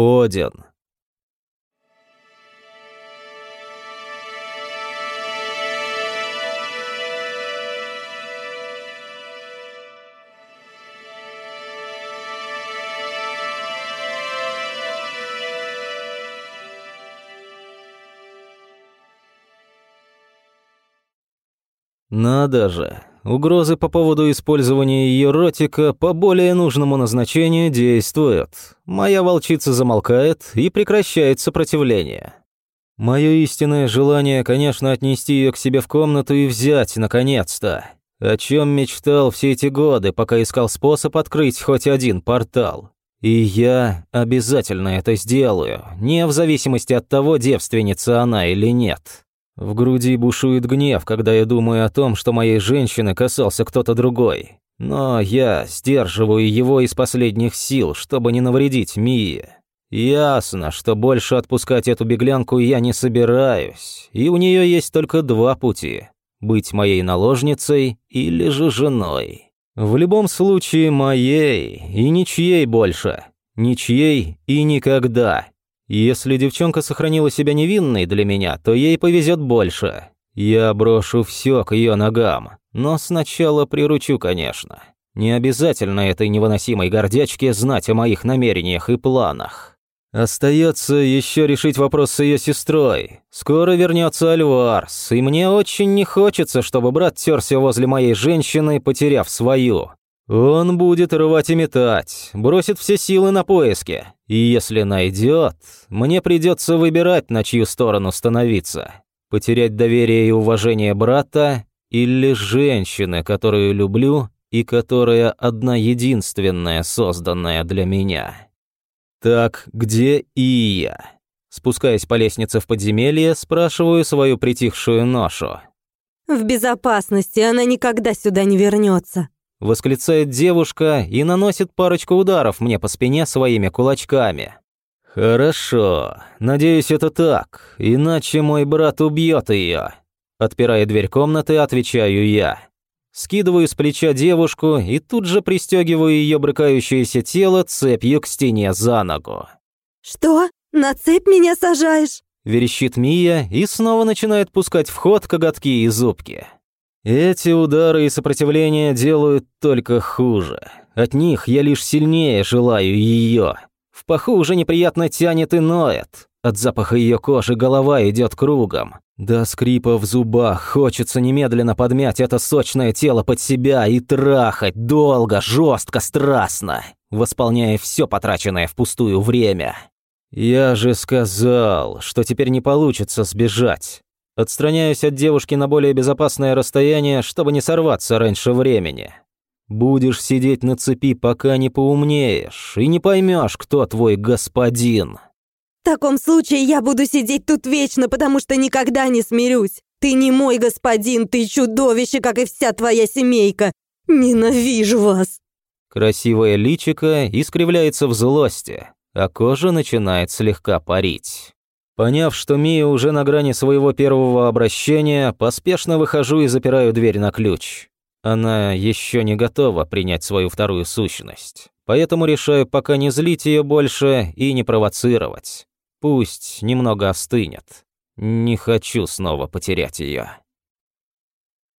Один. Надо же, угрозы по поводу использования ее ротика по более нужному назначению действуют. Моя волчица замолкает и прекращает сопротивление. Мое истинное желание, конечно, отнести ее к себе в комнату и взять, наконец-то. О чем мечтал все эти годы, пока искал способ открыть хоть один портал. И я обязательно это сделаю, не в зависимости от того, девственница она или нет. В груди бушует гнев, когда я думаю о том, что моей женщины касался кто-то другой. Но я сдерживаю его из последних сил, чтобы не навредить Мии. Ясно, что больше отпускать эту беглянку я не собираюсь, и у нее есть только два пути – быть моей наложницей или же женой. В любом случае моей и ничьей больше. Ничьей и никогда. Если девчонка сохранила себя невинной для меня, то ей повезет больше. Я брошу все к ее ногам, но сначала приручу, конечно. Не обязательно этой невыносимой гордячке знать о моих намерениях и планах. Остается еще решить вопрос с ее сестрой. Скоро вернется Альварс, и мне очень не хочется, чтобы брат терся возле моей женщины, потеряв свою. Он будет рвать и метать, бросит все силы на поиски. И если найдет, мне придется выбирать, на чью сторону становиться. Потерять доверие и уважение брата или женщины, которую люблю и которая одна единственная, созданная для меня. Так, где Ия? Спускаясь по лестнице в подземелье, спрашиваю свою притихшую ношу. В безопасности, она никогда сюда не вернется. Восклицает девушка и наносит парочку ударов мне по спине своими кулачками. «Хорошо. Надеюсь, это так. Иначе мой брат убьет ее. Отпирая дверь комнаты, отвечаю я. Скидываю с плеча девушку и тут же пристегиваю ее брыкающееся тело цепью к стене за ногу. «Что? На цепь меня сажаешь?» Верещит Мия и снова начинает пускать в ход коготки и зубки. Эти удары и сопротивление делают только хуже. От них я лишь сильнее желаю ее. В паху уже неприятно тянет и ноет. От запаха ее кожи голова идет кругом. До скрипа в зубах хочется немедленно подмять это сочное тело под себя и трахать долго, жестко, страстно, восполняя все потраченное впустую время. Я же сказал, что теперь не получится сбежать. Отстраняюсь от девушки на более безопасное расстояние, чтобы не сорваться раньше времени. Будешь сидеть на цепи, пока не поумнеешь, и не поймешь, кто твой господин. В таком случае я буду сидеть тут вечно, потому что никогда не смирюсь. Ты не мой господин, ты чудовище, как и вся твоя семейка. Ненавижу вас. Красивое личико искривляется в злости, а кожа начинает слегка парить. Поняв, что Мия уже на грани своего первого обращения, поспешно выхожу и запираю дверь на ключ. Она еще не готова принять свою вторую сущность, поэтому решаю пока не злить ее больше и не провоцировать. Пусть немного остынет. Не хочу снова потерять ее.